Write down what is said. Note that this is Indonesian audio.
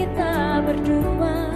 Kita berdua.